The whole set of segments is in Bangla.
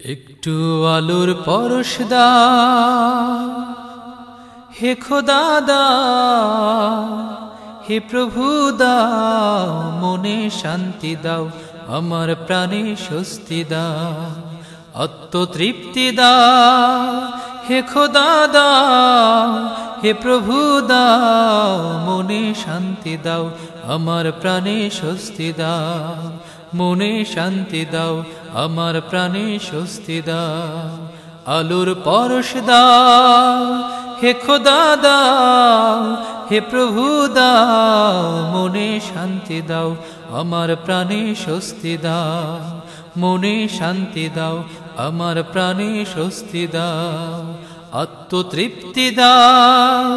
একটু আলোর পরশ দাও হে খোদা দাও হে প্রভু দাও মনে শান্তি দাও, আমার প্রাণে স্বস্তি দাও আত্মতৃপ্তি দাও হে খোদা দাও হে প্রভু দাও মনে শান্তি দাও, আমার প্রাণে স্বস্তি দাও মনে শান্তি দাও আমার প্রাণে স্বস্তি দাও, আলোর পরশ দাও, হে খোদা দাও, হে প্রভু দাও, মনে শান্তি দাও, আমার প্রাণে স্বস্তি দাও, মনে শান্তি দাও, আমার প্রাণে স্বস্তি দাও, আত্মতৃপ্তি দাও,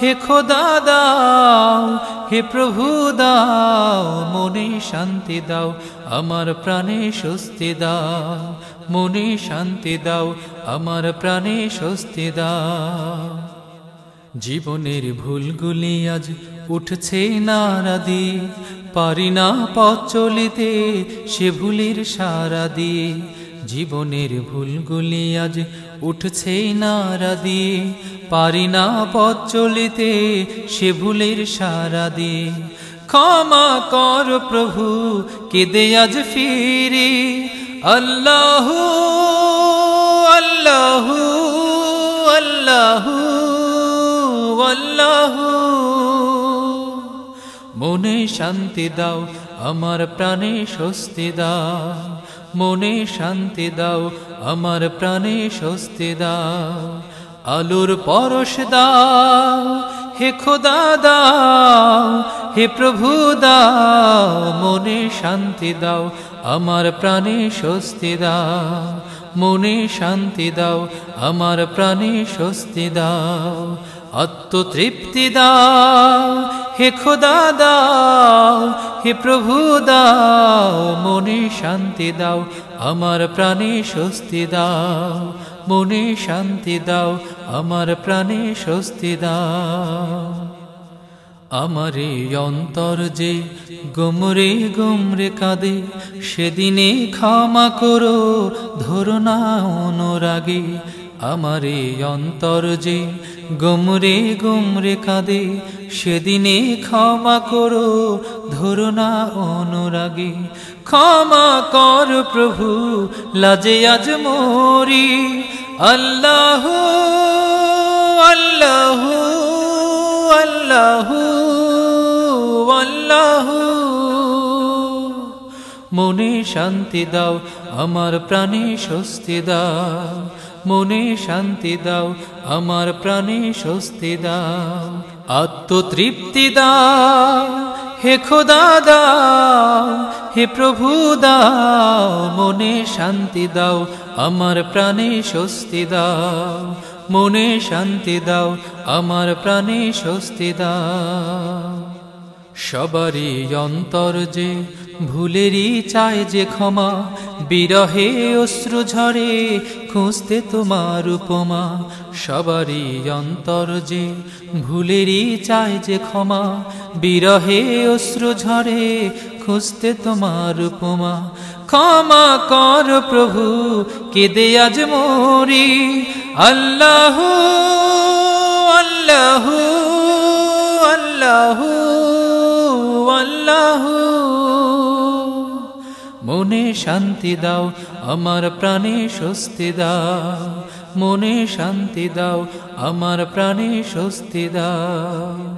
হে খোদা দাও, হে প্রভু দাও মনে শান্তি দাও, আমার প্রাণে স্বস্তি দাও। মনে শান্তি দাও, আমার প্রাণে স্বস্তি দাও। জীবনের ভুলগুলি আজ উঠছে নারা দিয়ে পারি না পথ চলিতে সে ভুলের সারা দিয়ে জীবনের ভুলগুলি আজ উঠছে নারা দিয়ে পারি না পথ চলিতে সে ভুলের সারা দিয়ে ক্ষমা কর প্রভু, কেদে আজ ফিরে। আল্লাহ আল্লাহ আল্লাহ আল্লাহ। মনে শান্তি দাও, আমার প্রাণে স্বস্তি দাও। মনে শান্তি দাও, আমার প্রাণে স্বস্তি দাও। আলোর পরশ দাও, হে খোদা দাও। হে প্রভু দাও, মনে শান্তি দাও, আমার প্রাণে স্বস্তি দাও। মনে শান্তি দাও, আমার প্রাণে স্বস্তি দাও। আত্মতৃপ্তি দাও, হে খোদা দাও, হে প্রভু দাও, মনে শান্তি দাও, আমার প্রাণে স্বস্তি দাও। মনে শান্তি দাও, আমার প্রাণে স্বস্তি দাও। আমার অন্তর যে গুমরে গুমরে কাঁদে, সেদিনে ক্ষমা করো, ধরো না অনুরাগে। আমার অন্তর যে গুমরে গুমরে কাঁদে, সেদিনে ক্ষমা করো, ধরো না অনুরাগে। ক্ষমা কর প্রভু, লাজে আজ মোরি। আল্লাহ আল্লাহ। আল্লাহ আল্লাহ। মনে শান্তি দাও, আমার প্রাণে স্বস্তি দাও। মনে শান্তি দাও, আমার প্রাণে স্বস্তি দাও। আত্মতৃপ্তি দাও, হে খোদা দাও, হে প্রভু দাও। মনে শান্তি দাও, আমার প্রাণে স্বস্তি দাও। মনে শান্তি দাও, আমার প্রাণে স্বস্তি দাও। সবারই অন্তর যে ভুলেরই চায় যে ক্ষমা, বিরহে অশ্রু ঝরে খুঁজতে তোমার উপমা। সবারই অন্তর যে ভুলেরই চায় যে ক্ষমা, বিরহে অশ্রু ঝরে খুঁজতে তোমার উপমা। ক্ষমা কর প্রভু, কেদে আজ মোরি আল্লাহ আল্লাহ আল্লাহ আল্লাহ। মনে শান্তি দাও, আমার প্রাণে স্বস্তি দাও। মনে শান্তি দাও, আমার প্রাণে স্বস্তি দাও।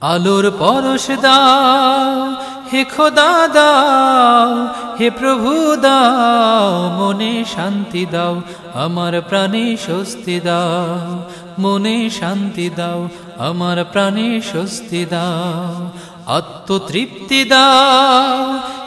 আলোর পরশ দাও হে খোদা দাও, হে প্রভু দাও, মনে শান্তি দাও, আমার প্রাণে স্বস্তি দাও, মনে শান্তি দাও, আমার প্রাণে স্বস্তি দাও, আত্মতৃপ্তি দাও,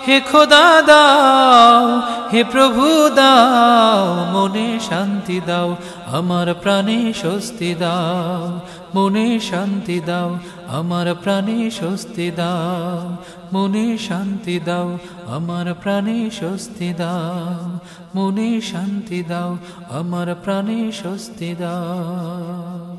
হে খোদা দাও, হে প্রভু দাও, মনে শান্তি দাও, আমার প্রাণে স্বস্তি দাও মনে শান্তি দাও, আমার প্রাণে স্বস্তি দাও। মনে শান্তি দাও, আমার প্রাণে স্বস্তি দাও। মনে শান্তি দাও, আমার প্রাণে স্বস্তি দাও।